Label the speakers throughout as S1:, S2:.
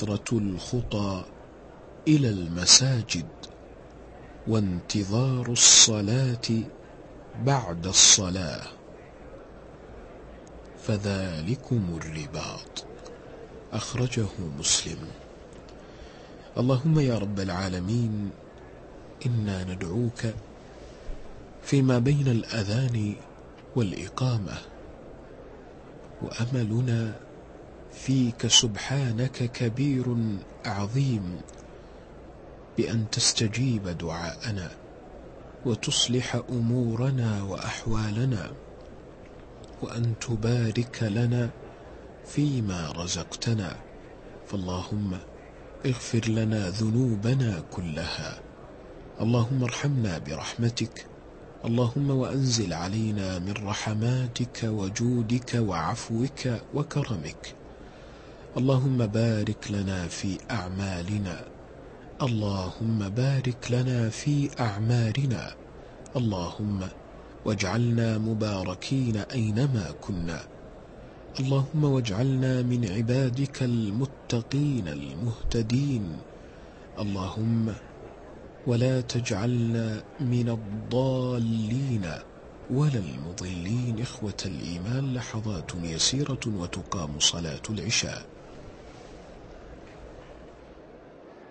S1: كثرة الخطى إلى المساجد وانتظار الصلاة بعد الصلاة. فذلكم الرباط. أخرجه مسلم. اللهم يا رب العالمين إنا ندعوك فيما بين الأذان والإقامة وأملنا فيك سبحانك كبير عظيم بأن تستجيب دعاءنا وتصلح أمورنا وأحوالنا وأن تبارك لنا فيما رزقتنا. فاللهم اغفر لنا ذنوبنا كلها. اللهم ارحمنا برحمتك. اللهم وأنزل علينا من رحماتك وجودك وعفوك وكرمك. اللهم بارك لنا في أعمالنا. اللهم بارك لنا في أعمارنا اللهم واجعلنا مباركين أينما كنا. اللهم واجعلنا من عبادك المتقين المهتدين. اللهم ولا تجعلنا من الضالين ولا المضلين إخوة الإيمان. لحظات يسيرة وتقام صلاة العشاء.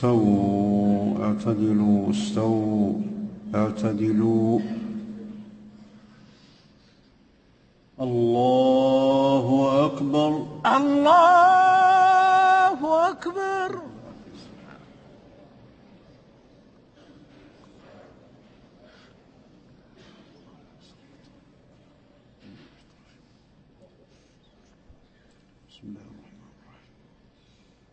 S2: استووا اعتدلوا استووا اعتدلوا. الله أكبر.
S3: الله أكبر.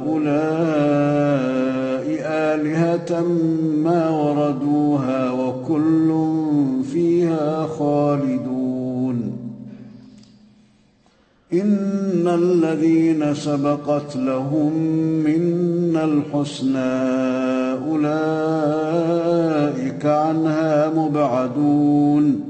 S2: هؤلاء آلهة ما وردوها وكل فيها خالدون. إن الذين سبقت لهم منا الحسنى أولئك عنها مبعدون.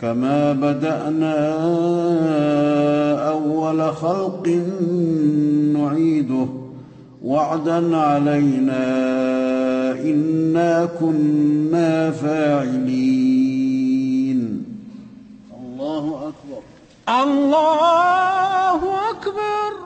S2: كما بدأنا أول خلق نعيده. وعدا علينا إنا كنا فاعلين. الله أكبر.
S3: الله أكبر.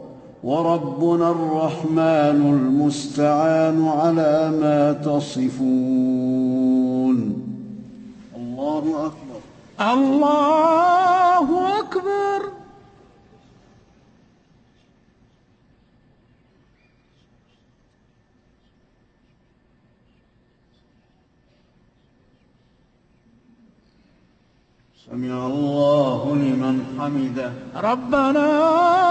S2: وربنا الرحمن المستعان على ما تصفون. الله أكبر.
S3: الله أكبر.
S2: سمع الله لمن حمده.
S3: ربنا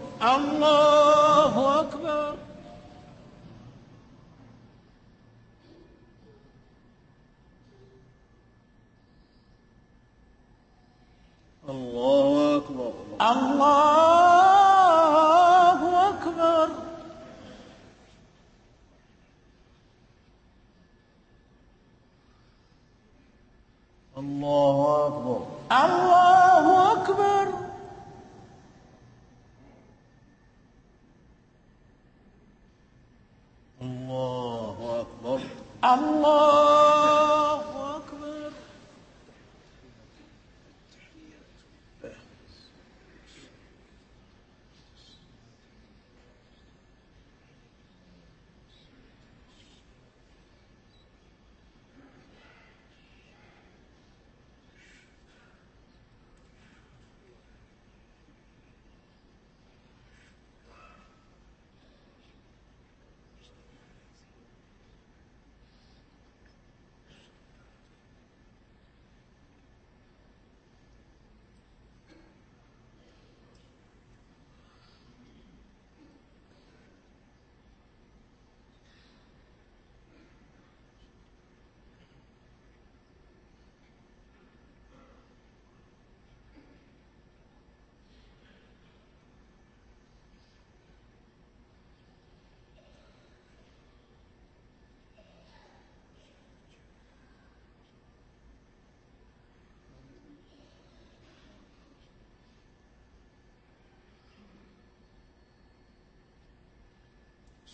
S3: الله أكبر
S2: الله اكبر
S3: الله
S2: الله أكبر
S3: الله أكبر
S2: الله أكبر
S3: الله أكبر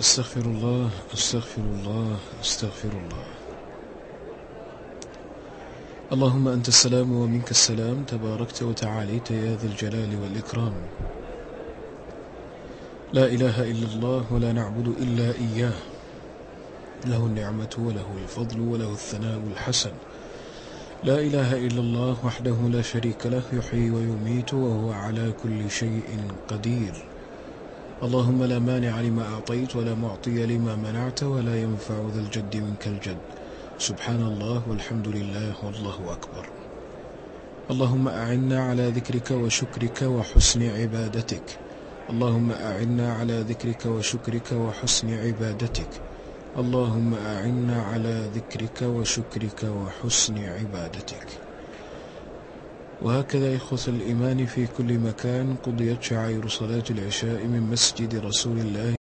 S1: أستغفر الله أستغفر الله أستغفر الله. اللهم أنت السلام ومنك السلام تباركت وتعاليت يا ذا الجلال والإكرام. لا إله إلا الله ولا نعبد إلا إياه. له النعمة وله الفضل وله الثناء الحسن. لا إله إلا الله وحده لا شريك له يحيي ويميت وهو على كل شيء قدير. اللهم لا مانع لما أعطيت ولا معطي لما منعت ولا ينفع ذا الجد منك الجد. سبحان الله والحمد لله والله أكبر. اللهم أعنا على ذكرك وشكرك وحسن عبادتك. اللهم أعنا على ذكرك وشكرك وحسن عبادتك. اللهم أعنا على ذكرك وشكرك وحسن عبادتك. وهكذا إخوة الإيمان في كل مكان. قضيت شعائر صلاة العشاء من مسجد رسول الله.